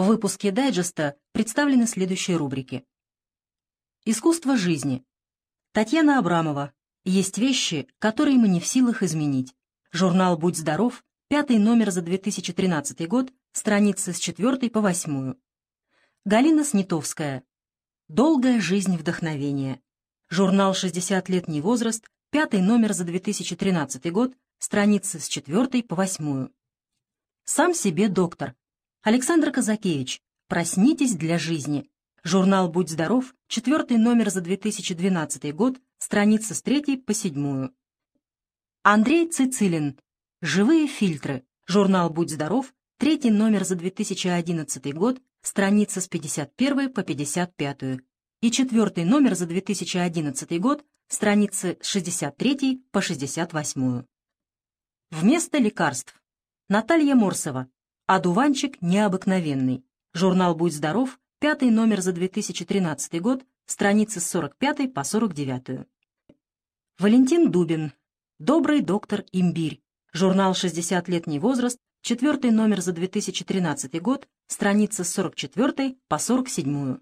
В выпуске дайджеста представлены следующие рубрики. Искусство жизни. Татьяна Абрамова. Есть вещи, которые мы не в силах изменить. Журнал «Будь здоров», пятый номер за 2013 год, страницы с 4 по 8. Галина Снитовская. «Долгая жизнь вдохновения». Журнал «60 летний возраст», пятый номер за 2013 год, страницы с 4 по 8. Сам себе доктор. Александр Казакевич. «Проснитесь для жизни». Журнал «Будь здоров», четвертый номер за 2012 год, страница с 3 по 7. Андрей Цицилин. «Живые фильтры». Журнал «Будь здоров», третий номер за 2011 год, страница с 51 по 55. И четвертый номер за 2011 год, страницы с 63 по 68. Вместо лекарств. Наталья Морсова. «Одуванчик необыкновенный». Журнал «Будь здоров», пятый номер за 2013 год, страницы с 45 по 49. Валентин Дубин. «Добрый доктор Имбирь». Журнал «60 летний возраст», четвертый номер за 2013 год, страница с 44 по 47.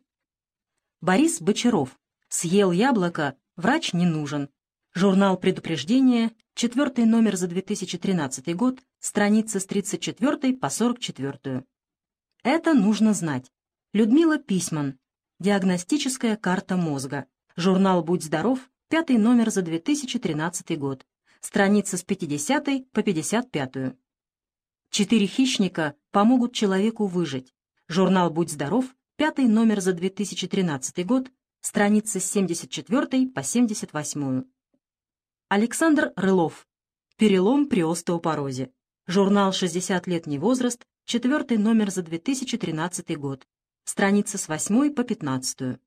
Борис Бочаров. «Съел яблоко, врач не нужен». Журнал «Предупреждение», четвертый номер за 2013 год, страница с 34 по 44. Это нужно знать. Людмила Письман. Диагностическая карта мозга. Журнал «Будь здоров», пятый номер за 2013 год. Страница с 50 по 55. Четыре хищника помогут человеку выжить. Журнал «Будь здоров», пятый номер за 2013 год, страница с 74 по 78. Александр Рылов. Перелом при остеопорозе. Журнал «60 летний возраст», четвертый номер за 2013 год. Страница с 8 по 15.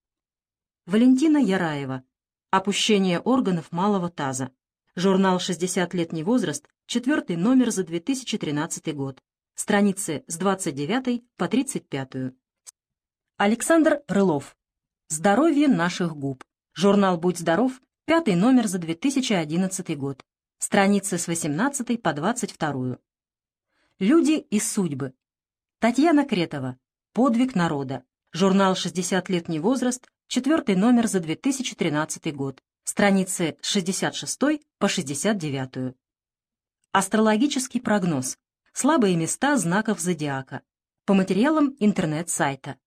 Валентина Яраева. Опущение органов малого таза. Журнал «60 летний возраст», четвертый номер за 2013 год. Страницы с 29 по 35. Александр Рылов. Здоровье наших губ. Журнал «Будь здоров», пятый номер за 2011 год. Страницы с 18 по 22. Люди и судьбы. Татьяна Кретова. Подвиг народа. Журнал «60 летний возраст», четвертый номер за 2013 год. Страницы с 66 по 69. Астрологический прогноз. Слабые места знаков зодиака. По материалам интернет-сайта.